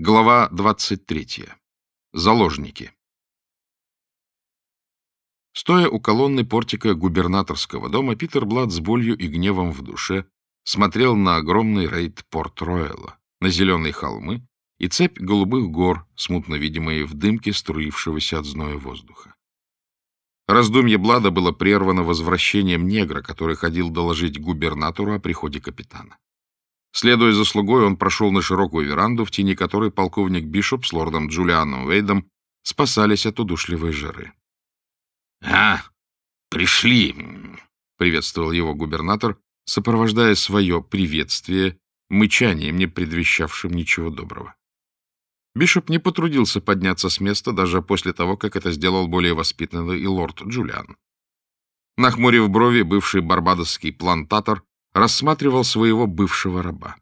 Глава 23. Заложники. Стоя у колонны портика губернаторского дома, Питер Блад с болью и гневом в душе смотрел на огромный рейд Порт-Роyала, на зеленые холмы и цепь голубых гор, смутно видимые в дымке струившегося от зноя воздуха. Раздумье Блада было прервано возвращением негра, который ходил доложить губернатору о приходе капитана. Следуя за слугой, он прошел на широкую веранду, в тени которой полковник Бишоп с лордом Джулианом Вейдом спасались от удушливой жары. — А, пришли! — приветствовал его губернатор, сопровождая свое приветствие мычанием, не предвещавшим ничего доброго. Бишоп не потрудился подняться с места даже после того, как это сделал более воспитанный и лорд Джулиан. Нахмурив брови, бывший барбадосский плантатор рассматривал своего бывшего раба.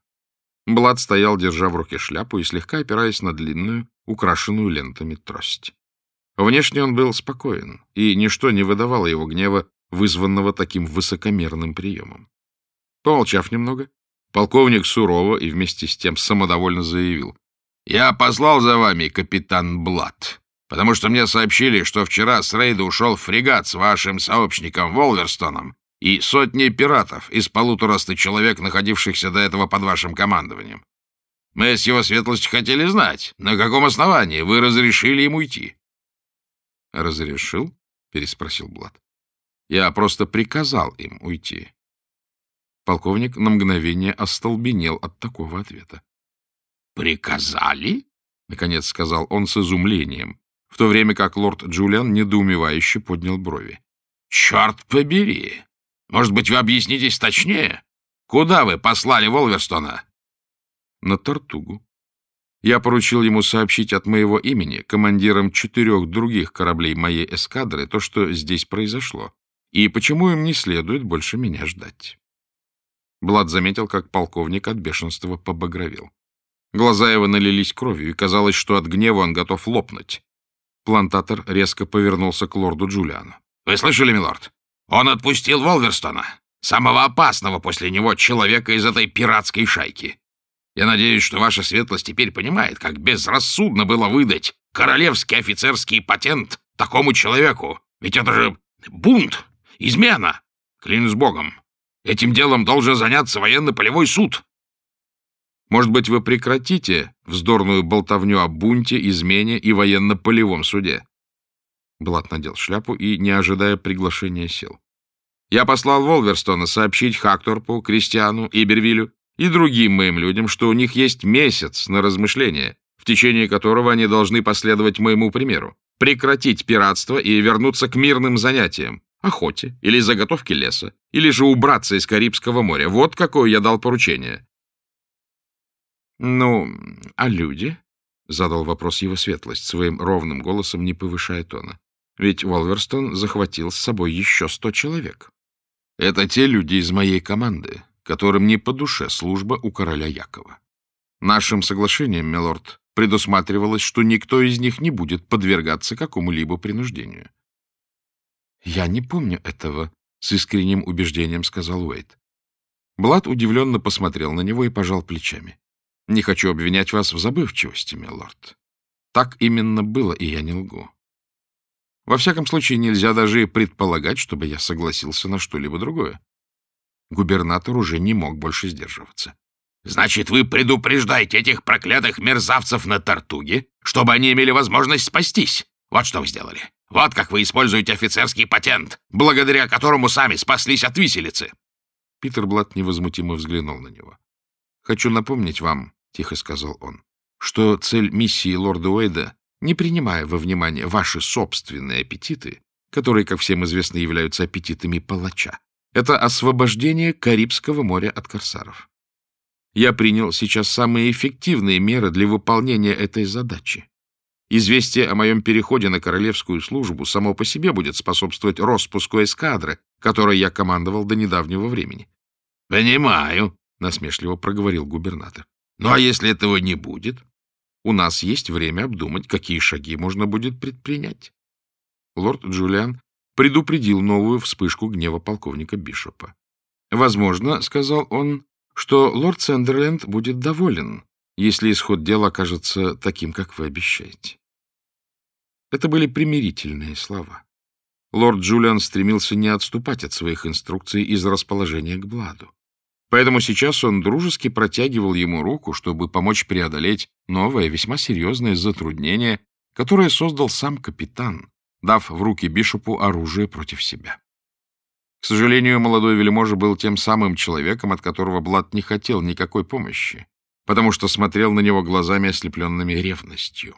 Блад стоял, держа в руке шляпу и слегка опираясь на длинную, украшенную лентами трость. Внешне он был спокоен, и ничто не выдавало его гнева, вызванного таким высокомерным приемом. Помолчав немного, полковник сурово и вместе с тем самодовольно заявил. — Я послал за вами, капитан Блад, потому что мне сообщили, что вчера с рейда ушел фрегат с вашим сообщником Волверстоном и сотни пиратов из полутораста человек, находившихся до этого под вашим командованием. Мы с его светлостью хотели знать, на каком основании вы разрешили ему уйти. — Разрешил? — переспросил Блад. — Я просто приказал им уйти. Полковник на мгновение остолбенел от такого ответа. — Приказали? — наконец сказал он с изумлением, в то время как лорд Джулиан недоумевающе поднял брови. — Черт побери! Может быть, вы объяснитесь точнее? Куда вы послали Волверстона? На Тартугу. Я поручил ему сообщить от моего имени командирам четырех других кораблей моей эскадры то, что здесь произошло, и почему им не следует больше меня ждать. Блад заметил, как полковник от бешенства побагровел. Глаза его налились кровью, и казалось, что от гнева он готов лопнуть. Плантатор резко повернулся к лорду Джулиану. — Вы слышали, милорд? Он отпустил Волверстона, самого опасного после него человека из этой пиратской шайки. Я надеюсь, что ваша светлость теперь понимает, как безрассудно было выдать королевский офицерский патент такому человеку. Ведь это же бунт, измена. Клянусь богом, этим делом должен заняться военно-полевой суд. Может быть, вы прекратите вздорную болтовню о бунте, измене и военно-полевом суде? Блат надел шляпу и, не ожидая приглашения, сел. Я послал Волверстона сообщить Хакторпу, Кристиану, Ибервилю и другим моим людям, что у них есть месяц на размышление, в течение которого они должны последовать моему примеру, прекратить пиратство и вернуться к мирным занятиям, охоте или заготовке леса, или же убраться из Карибского моря. Вот какое я дал поручение. — Ну, а люди? — задал вопрос его светлость, своим ровным голосом не повышая тона. Ведь Уолверстон захватил с собой еще сто человек. Это те люди из моей команды, которым не по душе служба у короля Якова. Нашим соглашением, милорд, предусматривалось, что никто из них не будет подвергаться какому-либо принуждению. «Я не помню этого», — с искренним убеждением сказал Уэйт. Блад удивленно посмотрел на него и пожал плечами. «Не хочу обвинять вас в забывчивости, милорд. Так именно было, и я не лгу. Во всяком случае, нельзя даже предполагать, чтобы я согласился на что-либо другое. Губернатор уже не мог больше сдерживаться. — Значит, вы предупреждаете этих проклятых мерзавцев на Тартуге, чтобы они имели возможность спастись? Вот что вы сделали. Вот как вы используете офицерский патент, благодаря которому сами спаслись от виселицы. Питер Блат невозмутимо взглянул на него. — Хочу напомнить вам, — тихо сказал он, — что цель миссии лорда Уэйда не принимая во внимание ваши собственные аппетиты, которые, как всем известно, являются аппетитами палача. Это освобождение Карибского моря от корсаров. Я принял сейчас самые эффективные меры для выполнения этой задачи. Известие о моем переходе на королевскую службу само по себе будет способствовать распуску эскадры, которой я командовал до недавнего времени. — Понимаю, — насмешливо проговорил губернатор. — Ну а если этого не будет? У нас есть время обдумать, какие шаги можно будет предпринять. Лорд Джулиан предупредил новую вспышку гнева полковника Бишопа. «Возможно, — сказал он, — что лорд Сендерленд будет доволен, если исход дела окажется таким, как вы обещаете. Это были примирительные слова. Лорд Джулиан стремился не отступать от своих инструкций из расположения к Бладу. Поэтому сейчас он дружески протягивал ему руку, чтобы помочь преодолеть новое, весьма серьезное затруднение, которое создал сам капитан, дав в руки Бишопу оружие против себя. К сожалению, молодой вельможа был тем самым человеком, от которого Блад не хотел никакой помощи, потому что смотрел на него глазами, ослепленными ревностью.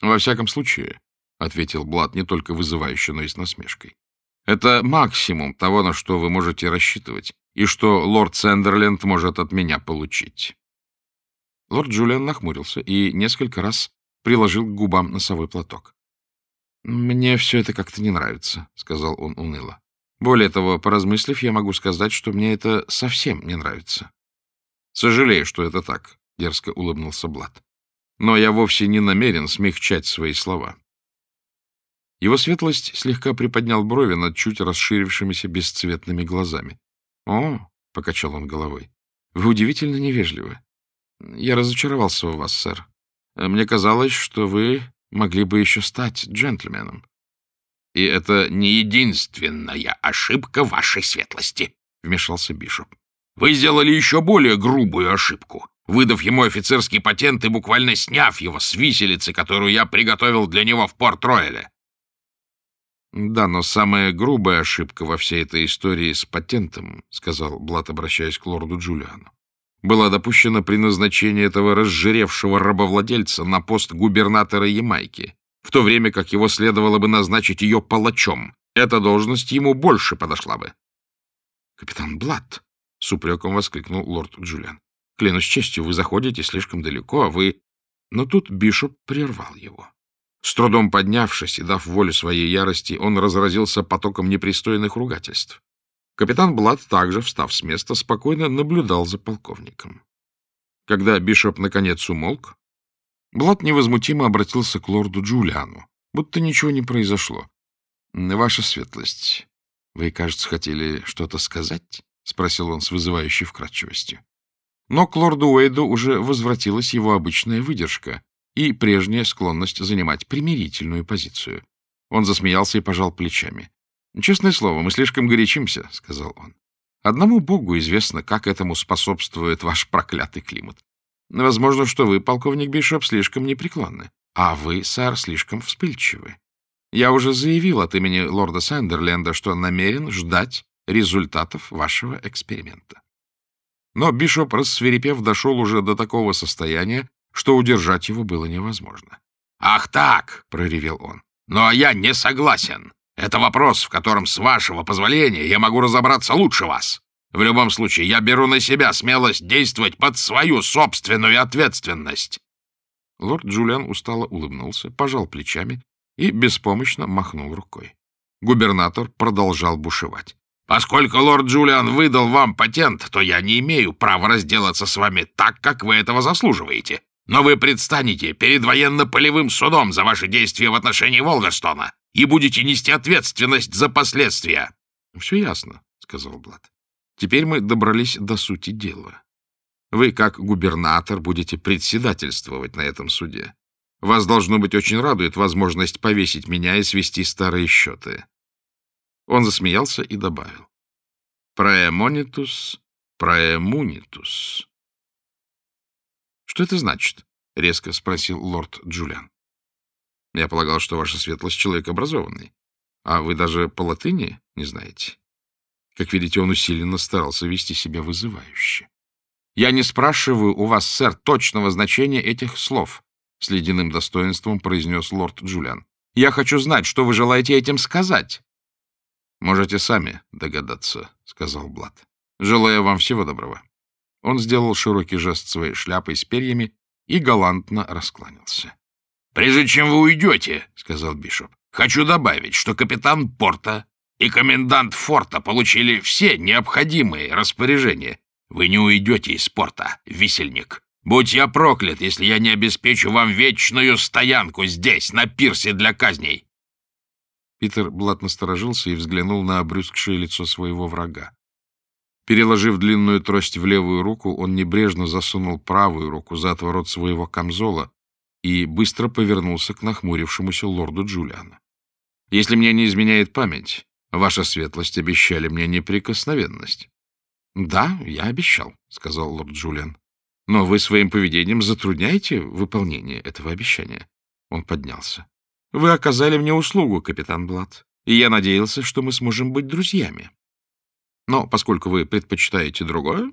«Во всяком случае», — ответил Блад не только вызывающе, но и с насмешкой, «это максимум того, на что вы можете рассчитывать, и что лорд Сендерленд может от меня получить». Лорд Джулиан нахмурился и несколько раз приложил к губам носовой платок. «Мне все это как-то не нравится», — сказал он уныло. «Более того, поразмыслив, я могу сказать, что мне это совсем не нравится». «Сожалею, что это так», — дерзко улыбнулся Блад. «Но я вовсе не намерен смягчать свои слова». Его светлость слегка приподнял брови над чуть расширившимися бесцветными глазами. «О», — покачал он головой, — «вы удивительно невежливы. Я разочаровался в вас, сэр. Мне казалось, что вы могли бы еще стать джентльменом. — И это не единственная ошибка вашей светлости, — вмешался Бишоп. — Вы сделали еще более грубую ошибку, выдав ему офицерский патент и буквально сняв его с виселицы, которую я приготовил для него в Порт-Ройле. — Да, но самая грубая ошибка во всей этой истории с патентом, — сказал Блат, обращаясь к лорду Джулиану, была допущена при назначении этого разжиревшего рабовладельца на пост губернатора Ямайки, в то время как его следовало бы назначить ее палачом. Эта должность ему больше подошла бы. — Капитан Блатт! — с упреком воскликнул лорд Джулиан. — Клянусь честью, вы заходите слишком далеко, а вы... Но тут Бишоп прервал его. С трудом поднявшись и дав волю своей ярости, он разразился потоком непристойных ругательств. Капитан Блад, также встав с места, спокойно наблюдал за полковником. Когда Бишоп наконец умолк, Блад невозмутимо обратился к лорду Джулиану, будто ничего не произошло. — Ваша светлость, вы, кажется, хотели что-то сказать? — спросил он с вызывающей вкратчивостью. Но к лорду Уэйду уже возвратилась его обычная выдержка и прежняя склонность занимать примирительную позицию. Он засмеялся и пожал плечами. — Честное слово, мы слишком горячимся, — сказал он. — Одному Богу известно, как этому способствует ваш проклятый климат. Возможно, что вы, полковник Бишоп, слишком непреклонны, а вы, сэр, слишком вспыльчивы. Я уже заявил от имени лорда Сандерленда, что намерен ждать результатов вашего эксперимента. Но Бишоп, рассверепев, дошел уже до такого состояния, что удержать его было невозможно. — Ах так! — проревел он. — Но я не согласен. Это вопрос, в котором, с вашего позволения, я могу разобраться лучше вас. В любом случае, я беру на себя смелость действовать под свою собственную ответственность. Лорд Джулиан устало улыбнулся, пожал плечами и беспомощно махнул рукой. Губернатор продолжал бушевать. «Поскольку лорд Джулиан выдал вам патент, то я не имею права разделаться с вами так, как вы этого заслуживаете. Но вы предстанете перед военно-полевым судом за ваши действия в отношении Волверстона и будете нести ответственность за последствия. — Все ясно, — сказал Блад. — Теперь мы добрались до сути дела. Вы, как губернатор, будете председательствовать на этом суде. Вас, должно быть, очень радует возможность повесить меня и свести старые счеты. Он засмеялся и добавил. Праэмонитус, праэмунитус. Что это значит? — резко спросил лорд Джулиан. Я полагал, что ваша светлость человек образованный. А вы даже по латыни не знаете. Как видите, он усиленно старался вести себя вызывающе. Я не спрашиваю у вас, сэр, точного значения этих слов, — с ледяным достоинством произнес лорд Джулиан. Я хочу знать, что вы желаете этим сказать. — Можете сами догадаться, — сказал Блад. — Желаю вам всего доброго. Он сделал широкий жест своей шляпой с перьями и галантно раскланялся. «Прежде чем вы уйдете, — сказал Бишоп, — хочу добавить, что капитан порта и комендант форта получили все необходимые распоряжения. Вы не уйдете из порта, висельник. Будь я проклят, если я не обеспечу вам вечную стоянку здесь, на пирсе для казней!» Питер Блат насторожился и взглянул на обрюзгшее лицо своего врага. Переложив длинную трость в левую руку, он небрежно засунул правую руку за отворот своего камзола и быстро повернулся к нахмурившемуся лорду Джулиана. — Если мне не изменяет память, ваша светлость обещали мне неприкосновенность. — Да, я обещал, — сказал лорд Джулиан. — Но вы своим поведением затрудняете выполнение этого обещания. Он поднялся. — Вы оказали мне услугу, капитан Блад, и я надеялся, что мы сможем быть друзьями. Но поскольку вы предпочитаете другое...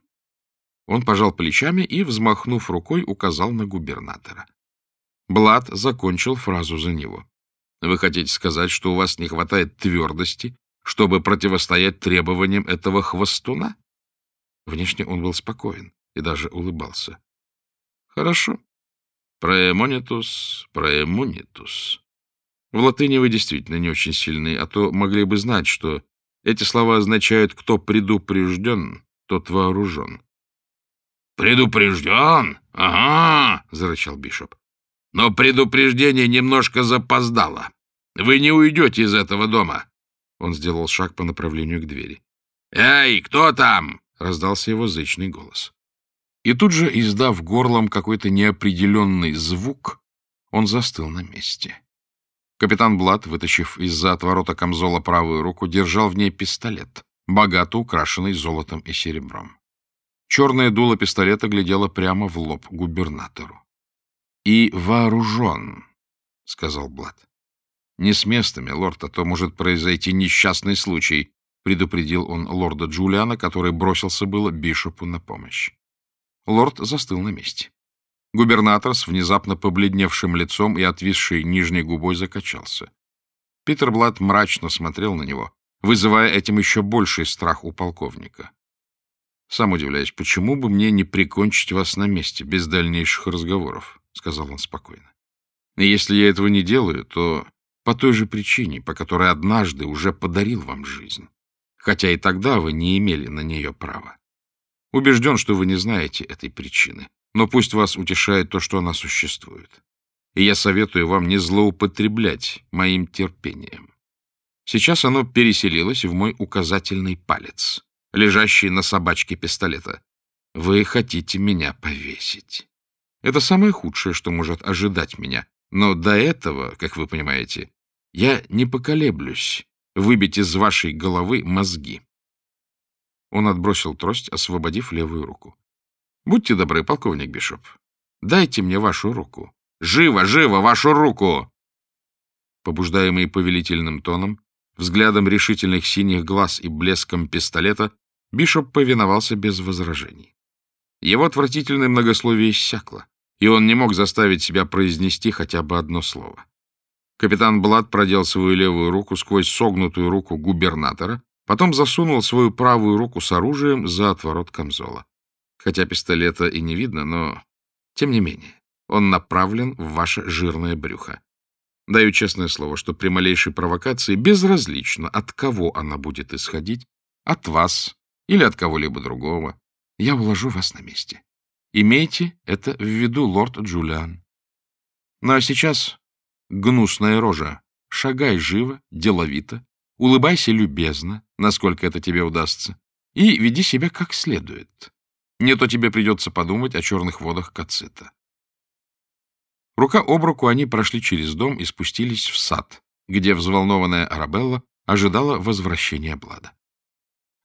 Он пожал плечами и, взмахнув рукой, указал на губернатора. Блад закончил фразу за него. Вы хотите сказать, что у вас не хватает твердости, чтобы противостоять требованиям этого хвостуна? Внешне он был спокоен и даже улыбался. Хорошо. Проэмонитус, проэмонитус. В латыни вы действительно не очень сильны, а то могли бы знать, что эти слова означают «кто предупрежден, тот вооружен». «Предупрежден? Ага!» — зарычал Бишоп. «Но предупреждение немножко запоздало. Вы не уйдете из этого дома». Он сделал шаг по направлению к двери. «Эй, кто там?» — раздался его зычный голос. И тут же, издав горлом какой-то неопределенный звук, он застыл на месте. Капитан Блад, вытащив из-за отворота камзола правую руку, держал в ней пистолет, богато украшенный золотом и серебром. Черное дуло пистолета глядело прямо в лоб губернатору. — И вооружен, — сказал Блад. — Не с места, милорд, а то может произойти несчастный случай, — предупредил он лорда Джулиана, который бросился было Бишопу на помощь. Лорд застыл на месте. Губернатор с внезапно побледневшим лицом и отвисшей нижней губой закачался. Питер Блад мрачно смотрел на него, вызывая этим еще больший страх у полковника. — Сам удивляюсь, почему бы мне не прикончить вас на месте, без дальнейших разговоров, — сказал он спокойно. — И если я этого не делаю, то по той же причине, по которой однажды уже подарил вам жизнь, хотя и тогда вы не имели на нее права. Убежден, что вы не знаете этой причины. Но пусть вас утешает то, что она существует. И я советую вам не злоупотреблять моим терпением. Сейчас оно переселилось в мой указательный палец, лежащий на собачке пистолета. Вы хотите меня повесить. Это самое худшее, что может ожидать меня. Но до этого, как вы понимаете, я не поколеблюсь выбить из вашей головы мозги. Он отбросил трость, освободив левую руку. Будьте добры, полковник Бишоп, дайте мне вашу руку. Живо, живо, вашу руку!» Побуждаемый повелительным тоном, взглядом решительных синих глаз и блеском пистолета, Бишоп повиновался без возражений. Его отвратительное многословие иссякло, и он не мог заставить себя произнести хотя бы одно слово. Капитан Блад продел свою левую руку сквозь согнутую руку губернатора, потом засунул свою правую руку с оружием за отворот камзола хотя пистолета и не видно, но, тем не менее, он направлен в ваше жирное брюхо. Даю честное слово, что при малейшей провокации безразлично, от кого она будет исходить, от вас или от кого-либо другого, я уложу вас на месте. Имейте это в виду, лорд Джулиан. Ну а сейчас, гнусная рожа, шагай живо, деловито, улыбайся любезно, насколько это тебе удастся, и веди себя как следует. Не то тебе придется подумать о черных водах Кацита. Рука об руку они прошли через дом и спустились в сад, где взволнованная Арабелла ожидала возвращения Блада.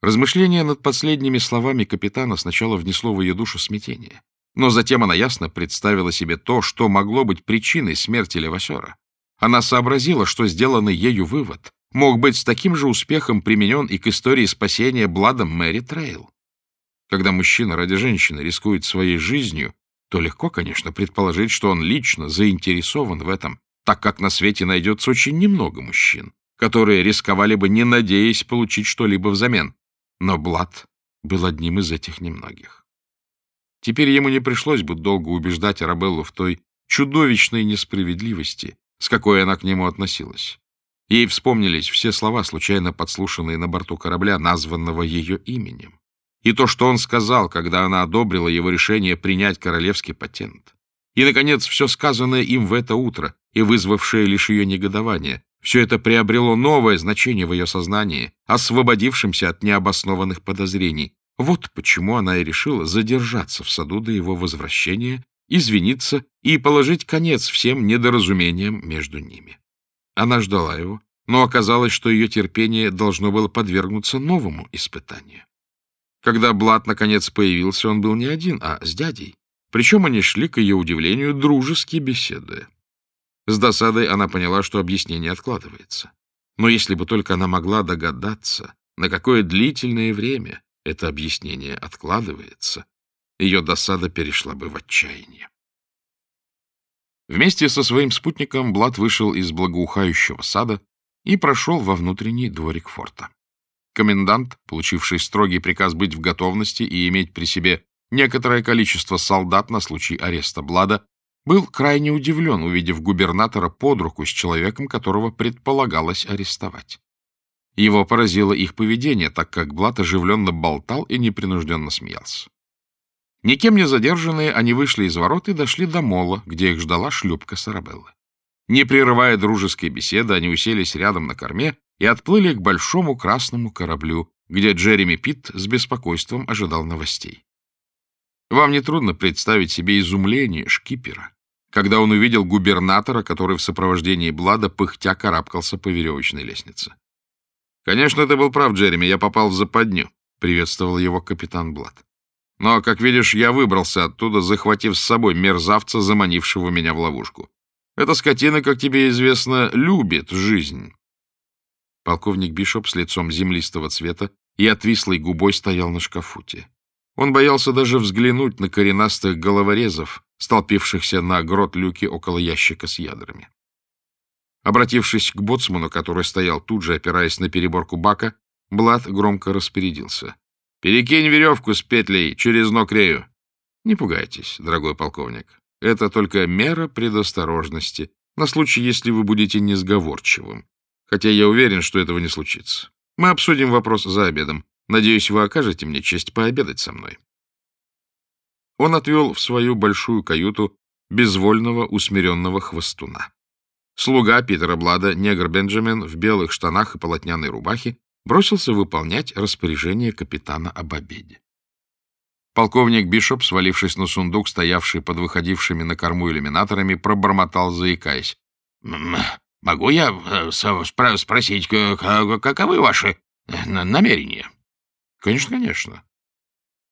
Размышление над последними словами капитана сначала внесло в ее душу смятение, но затем она ясно представила себе то, что могло быть причиной смерти Левасера. Она сообразила, что сделанный ею вывод мог быть с таким же успехом применен и к истории спасения Бладом Мэри Трейл. Когда мужчина ради женщины рискует своей жизнью, то легко, конечно, предположить, что он лично заинтересован в этом, так как на свете найдется очень немного мужчин, которые рисковали бы, не надеясь получить что-либо взамен. Но Блад был одним из этих немногих. Теперь ему не пришлось бы долго убеждать Арабеллу в той чудовищной несправедливости, с какой она к нему относилась. Ей вспомнились все слова, случайно подслушанные на борту корабля, названного ее именем и то, что он сказал, когда она одобрила его решение принять королевский патент. И, наконец, все сказанное им в это утро и вызвавшее лишь ее негодование, все это приобрело новое значение в ее сознании, освободившемся от необоснованных подозрений. Вот почему она и решила задержаться в саду до его возвращения, извиниться и положить конец всем недоразумениям между ними. Она ждала его, но оказалось, что ее терпение должно было подвергнуться новому испытанию. Когда Блад наконец появился, он был не один, а с дядей. Причем они шли, к ее удивлению, дружески беседуя. С досадой она поняла, что объяснение откладывается. Но если бы только она могла догадаться, на какое длительное время это объяснение откладывается, ее досада перешла бы в отчаяние. Вместе со своим спутником Блад вышел из благоухающего сада и прошел во внутренний дворик форта. Комендант, получивший строгий приказ быть в готовности и иметь при себе некоторое количество солдат на случай ареста Блада, был крайне удивлен, увидев губернатора под руку с человеком, которого предполагалось арестовать. Его поразило их поведение, так как Блад оживленно болтал и непринужденно смеялся. Никем не задержанные, они вышли из ворот и дошли до мола, где их ждала шлюпка Сарабеллы. Не прерывая дружеской беседы, они уселись рядом на корме и отплыли к большому красному кораблю, где Джереми Питт с беспокойством ожидал новостей. Вам нетрудно представить себе изумление шкипера, когда он увидел губернатора, который в сопровождении Блада пыхтя карабкался по веревочной лестнице. «Конечно, ты был прав, Джереми, я попал в западню», — приветствовал его капитан Блад. «Но, как видишь, я выбрался оттуда, захватив с собой мерзавца, заманившего меня в ловушку. Эта скотина, как тебе известно, любит жизнь». Полковник Бишоп с лицом землистого цвета и отвислой губой стоял на шкафуте. Он боялся даже взглянуть на коренастых головорезов, столпившихся на грот люки около ящика с ядрами. Обратившись к боцману, который стоял тут же, опираясь на переборку бака, Блад громко распорядился. «Перекинь веревку с петлей через ног рею». «Не пугайтесь, дорогой полковник. Это только мера предосторожности, на случай, если вы будете несговорчивым. Хотя я уверен, что этого не случится. Мы обсудим вопрос за обедом. Надеюсь, вы окажете мне честь пообедать со мной. Он отвел в свою большую каюту безвольного усмиренного хвостуна. Слуга Питера Блада, негр Бенджамин, в белых штанах и полотняной рубахе, бросился выполнять распоряжение капитана об обеде. Полковник Бишоп, свалившись на сундук, стоявший под выходившими на корму иллюминаторами, пробормотал, заикаясь. — Могу я э, спросить, каковы ваши э, намерения? Конечно, конечно.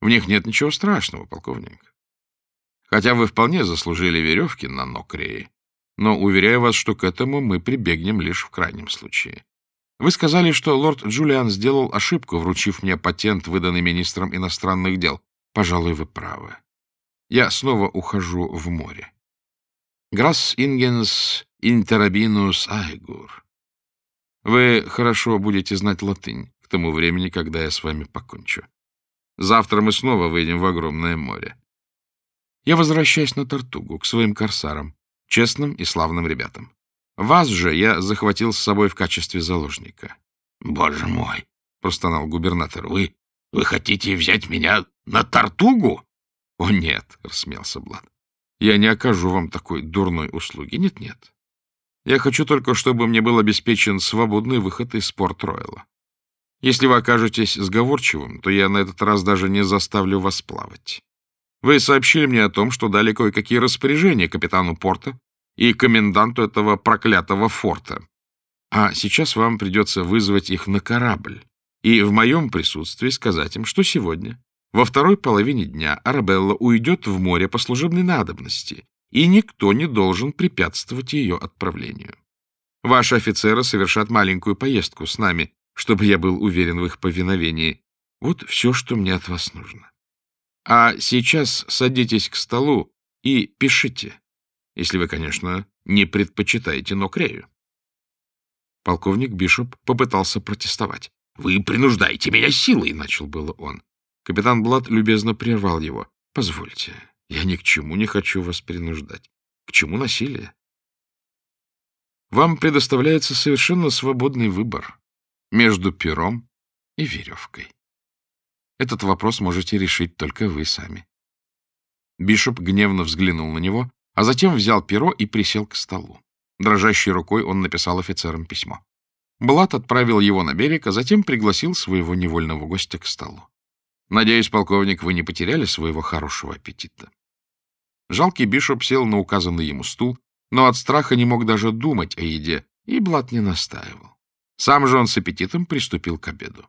В них нет ничего страшного, полковник. Хотя вы вполне заслужили веревки на Нокрее, но уверяю вас, что к этому мы прибегнем лишь в крайнем случае. Вы сказали, что лорд Джулиан сделал ошибку, вручив мне патент, выданный министром иностранных дел. Пожалуй, вы правы. Я снова ухожу в море. Грасс ингенс интерабинус айгур. Вы хорошо будете знать латынь к тому времени, когда я с вами покончу. Завтра мы снова выйдем в огромное море. Я возвращаюсь на Тартугу, к своим корсарам, честным и славным ребятам. Вас же я захватил с собой в качестве заложника. — Боже мой! — простонал губернатор. — Вы... вы хотите взять меня на Тартугу? — О, нет! — рассмеялся Блад. — Я не окажу вам такой дурной услуги. Нет-нет. Я хочу только, чтобы мне был обеспечен свободный выход из Порт-Ройла. Если вы окажетесь сговорчивым, то я на этот раз даже не заставлю вас плавать. Вы сообщили мне о том, что дали кое-какие распоряжения капитану порта и коменданту этого проклятого форта. А сейчас вам придется вызвать их на корабль и в моем присутствии сказать им, что сегодня, во второй половине дня, Арабелла уйдет в море по служебной надобности, и никто не должен препятствовать ее отправлению. Ваши офицеры совершат маленькую поездку с нами, чтобы я был уверен в их повиновении. Вот все, что мне от вас нужно. А сейчас садитесь к столу и пишите, если вы, конечно, не предпочитаете Нокрею. Полковник Бишоп попытался протестовать. — Вы принуждаете меня силой, — начал было он. Капитан Блад любезно прервал его. — Позвольте, я ни к чему не хочу вас принуждать. К чему насилие? Вам предоставляется совершенно свободный выбор между пером и веревкой. Этот вопрос можете решить только вы сами. Бишоп гневно взглянул на него, а затем взял перо и присел к столу. Дрожащей рукой он написал офицерам письмо. Блат отправил его на берег, а затем пригласил своего невольного гостя к столу. Надеюсь, полковник, вы не потеряли своего хорошего аппетита. Жалкий Бишоп сел на указанный ему стул, но от страха не мог даже думать о еде, и Блат не настаивал. Сам же он с аппетитом приступил к обеду.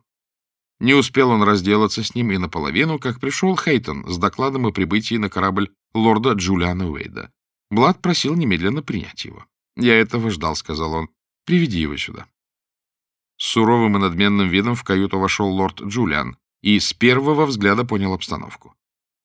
Не успел он разделаться с ним и наполовину, как пришел Хейтон с докладом о прибытии на корабль лорда Джулиана Уэйда. Блад просил немедленно принять его. «Я этого ждал», — сказал он. «Приведи его сюда». С суровым и надменным видом в каюту вошел лорд Джулиан и с первого взгляда понял обстановку.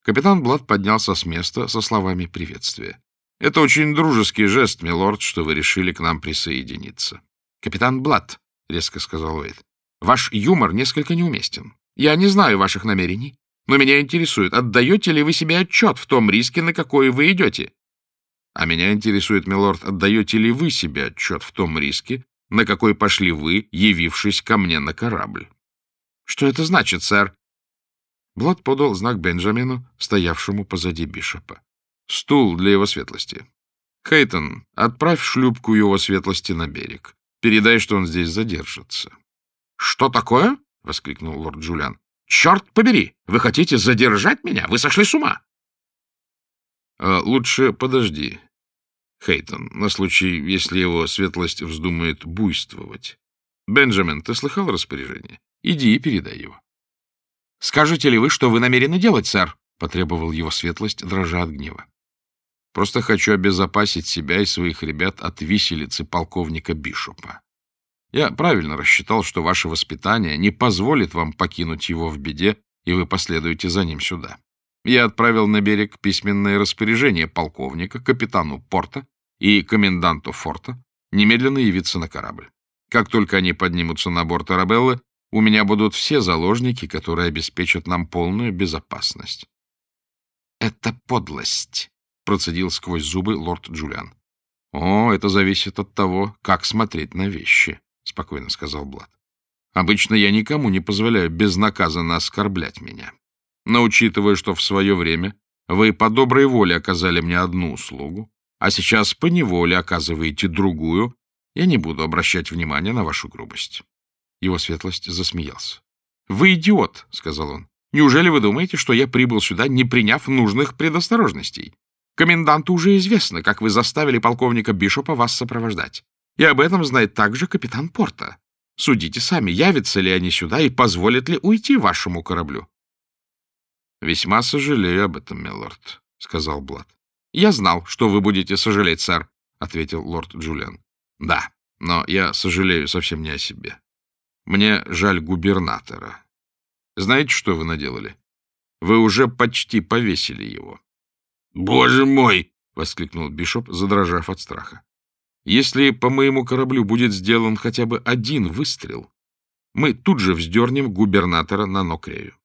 Капитан Блад поднялся с места со словами приветствия. «Это очень дружеский жест, милорд, что вы решили к нам присоединиться». «Капитан Блад», — резко сказал Уэйд, — «ваш юмор несколько неуместен. Я не знаю ваших намерений, но меня интересует, отдаете ли вы себе отчет в том риске, на какой вы идете?» «А меня интересует, милорд, отдаете ли вы себе отчет в том риске, на какой пошли вы, явившись ко мне на корабль?» «Что это значит, сэр?» Блад подал знак Бенджамину, стоявшему позади Бишопа. «Стул для его светлости. Хейтон, отправь шлюпку его светлости на берег. Передай, что он здесь задержится». «Что такое?» — воскликнул лорд Джулиан. «Черт побери! Вы хотите задержать меня? Вы сошли с ума!» а «Лучше подожди, Хейтон, на случай, если его светлость вздумает буйствовать. Бенджамин, ты слыхал распоряжение? Иди и передай его». «Скажете ли вы, что вы намерены делать, сэр?» — потребовал его светлость, дрожа от гнева. «Просто хочу обезопасить себя и своих ребят от виселицы полковника Бишопа. Я правильно рассчитал, что ваше воспитание не позволит вам покинуть его в беде, и вы последуете за ним сюда. Я отправил на берег письменное распоряжение полковника, капитану порта и коменданту форта немедленно явиться на корабль. Как только они поднимутся на борт Арабеллы, у меня будут все заложники, которые обеспечат нам полную безопасность. — Это подлость, — процедил сквозь зубы лорд Джулиан. — О, это зависит от того, как смотреть на вещи, — спокойно сказал Блад. — Обычно я никому не позволяю безнаказанно оскорблять меня. Но учитывая, что в свое время вы по доброй воле оказали мне одну услугу, а сейчас по неволе оказываете другую, я не буду обращать внимания на вашу грубость. Его светлость засмеялся. — Вы идиот, — сказал он. — Неужели вы думаете, что я прибыл сюда, не приняв нужных предосторожностей? Коменданту уже известно, как вы заставили полковника Бишопа вас сопровождать. И об этом знает также капитан Порта. Судите сами, явятся ли они сюда и позволят ли уйти вашему кораблю. — Весьма сожалею об этом, милорд, — сказал Блад. — Я знал, что вы будете сожалеть, сэр, — ответил лорд Джулиан. — Да, но я сожалею совсем не о себе. Мне жаль губернатора. Знаете, что вы наделали? Вы уже почти повесили его. — Боже мой! — воскликнул Бишоп, задрожав от страха. — Если по моему кораблю будет сделан хотя бы один выстрел, мы тут же вздернем губернатора на Нокрею.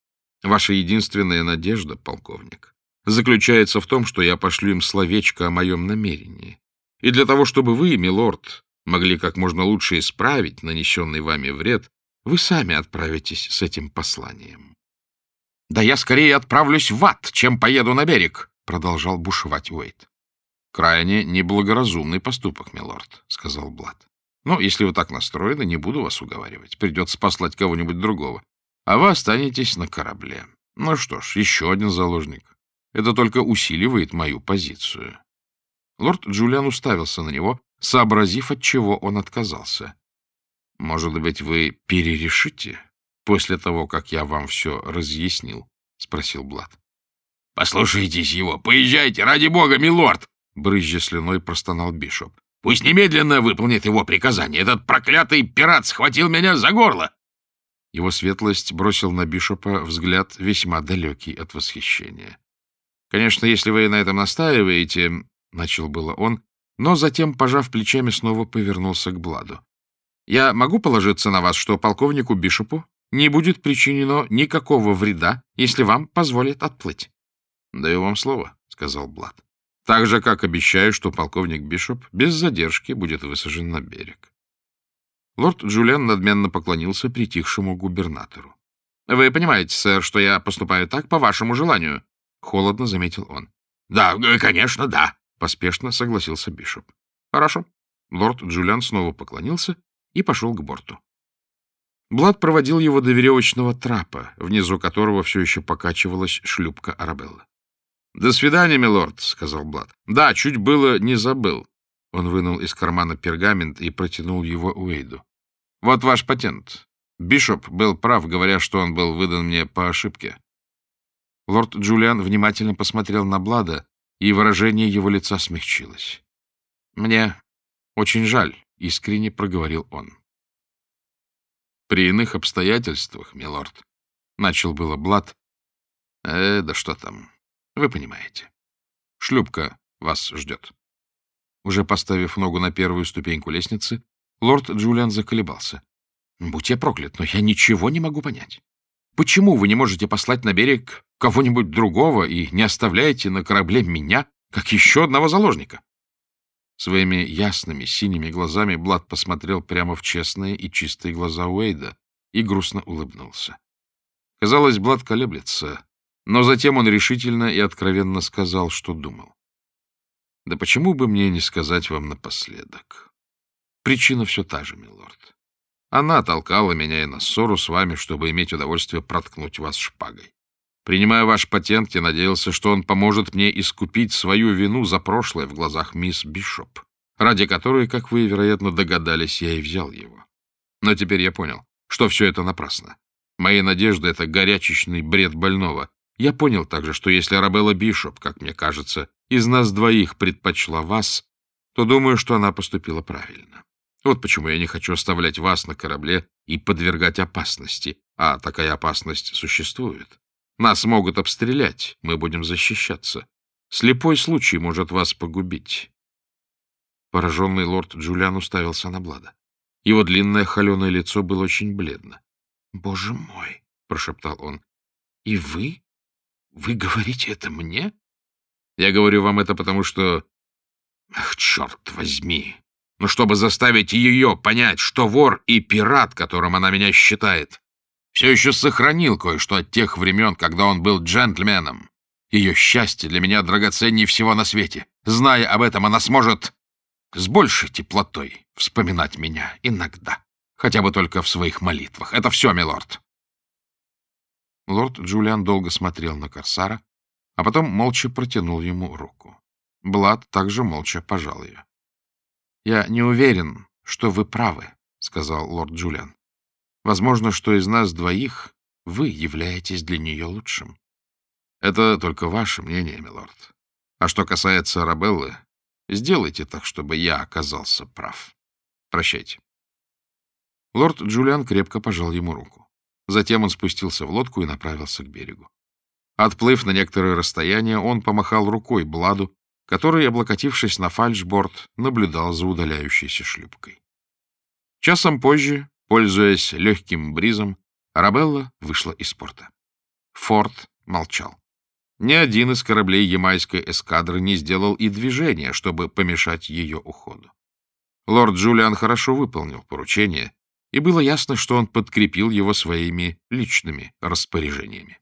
Ваша единственная надежда, полковник, заключается в том, что я пошлю им словечко о моем намерении. И для того, чтобы вы, милорд, могли как можно лучше исправить нанесенный вами вред, вы сами отправитесь с этим посланием. — Да я скорее отправлюсь в ад, чем поеду на берег, — продолжал бушевать Уэйт. — Крайне неблагоразумный поступок, милорд, — сказал Блад. — Но если вы так настроены, не буду вас уговаривать. Придется послать кого-нибудь другого. А вы останетесь на корабле. Ну что ж, еще один заложник. Это только усиливает мою позицию. Лорд Джулиан уставился на него, сообразив, от чего он отказался. «Может быть, вы перерешите после того, как я вам все разъяснил?» — спросил Блад. «Послушайтесь его! Поезжайте, ради бога, милорд!» — брызжа слюной простонал Бишоп. «Пусть немедленно выполнит его приказание. Этот проклятый пират схватил меня за горло!» Его светлость бросил на Бишопа взгляд весьма далекий от восхищения. «Конечно, если вы на этом настаиваете...» — начал было он, но затем, пожав плечами, снова повернулся к Бладу. «Я могу положиться на вас, что полковнику Бишопу не будет причинено никакого вреда, если вам позволят отплыть?» «Даю вам слово», — сказал Блад. «Так же, как обещаю, что полковник Бишоп без задержки будет высажен на берег». Лорд Джулиан надменно поклонился притихшему губернатору. — Вы понимаете, сэр, что я поступаю так по вашему желанию? — холодно заметил он. — Да, конечно, да, Поспешно согласился Бишоп. Хорошо. Лорд Джулиан снова поклонился и пошел к борту. Блад проводил его до веревочного трапа, внизу которого все еще покачивалась шлюпка Арабелла. — До свидания, милорд, — сказал Блад. — Да, чуть было не забыл. Он вынул из кармана пергамент и протянул его Уэйду. — Вот ваш патент. Бишоп был прав, говоря, что он был выдан мне по ошибке. Лорд Джулиан внимательно посмотрел на Блада, и выражение его лица смягчилось. — Мне очень жаль, — искренне проговорил он. — При иных обстоятельствах, милорд, — начал было Блад. Э, да что там, вы понимаете. Шлюпка вас ждет. Уже поставив ногу на первую ступеньку лестницы, лорд Джулиан заколебался. — Будь я проклят, но я ничего не могу понять. Почему вы не можете послать на берег кого-нибудь другого и не оставляете на корабле меня, как еще одного заложника? Своими ясными синими глазами Блад посмотрел прямо в честные и чистые глаза Уэйда и грустно улыбнулся. Казалось, Блад колеблется, но затем он решительно и откровенно сказал, что думал. Да почему бы мне не сказать вам напоследок? Причина все та же, милорд. Она толкала меня и на ссору с вами, чтобы иметь удовольствие проткнуть вас шпагой. Принимая ваш патент, я надеялся, что он поможет мне искупить свою вину за прошлое в глазах мисс Бишоп, ради которой, как вы, вероятно, догадались, я и взял его. Но теперь я понял, что все это напрасно. Мои надежды — это горячечный бред больного. Я понял также, что если Арабелла Бишоп, как мне кажется, из нас двоих предпочла вас, то думаю, что она поступила правильно. Вот почему я не хочу оставлять вас на корабле и подвергать опасности, а такая опасность существует. Нас могут обстрелять, мы будем защищаться. Слепой случай может вас погубить. Пораженный лорд Джулиан уставился на Блада. Его длинное холеное лицо было очень бледно. — Боже мой! — прошептал он. — И вы? Вы говорите это мне? — Я говорю вам это потому, что... Ах, черт возьми! Но чтобы заставить ее понять, что вор и пират, которым она меня считает, все еще сохранил кое-что от тех времен, когда он был джентльменом. Ее счастье для меня драгоценнее всего на свете. Зная об этом, она сможет с большей теплотой вспоминать меня иногда, хотя бы только в своих молитвах. Это все, милорд. Лорд Джулиан долго смотрел на Корсара, а потом молча протянул ему руку. Блад также молча пожал ее. — Я не уверен, что вы правы, — сказал лорд Джулиан. Возможно, что из нас двоих вы являетесь для нее лучшим. Это только ваше мнение, милорд. А что касается Арабеллы, сделайте так, чтобы я оказался прав. Прощайте. Лорд Джулиан крепко пожал ему руку. Затем он спустился в лодку и направился к берегу. Отплыв на некоторое расстояние, он помахал рукой Бладу, который, облокотившись на фальшборд, наблюдал за удаляющейся шлюпкой. Часом позже Пользуясь легким бризом, Арабелла вышла из порта. Форд молчал. Ни один из кораблей ямайской эскадры не сделал и движения, чтобы помешать ее уходу. Лорд Джулиан хорошо выполнил поручение, и было ясно, что он подкрепил его своими личными распоряжениями.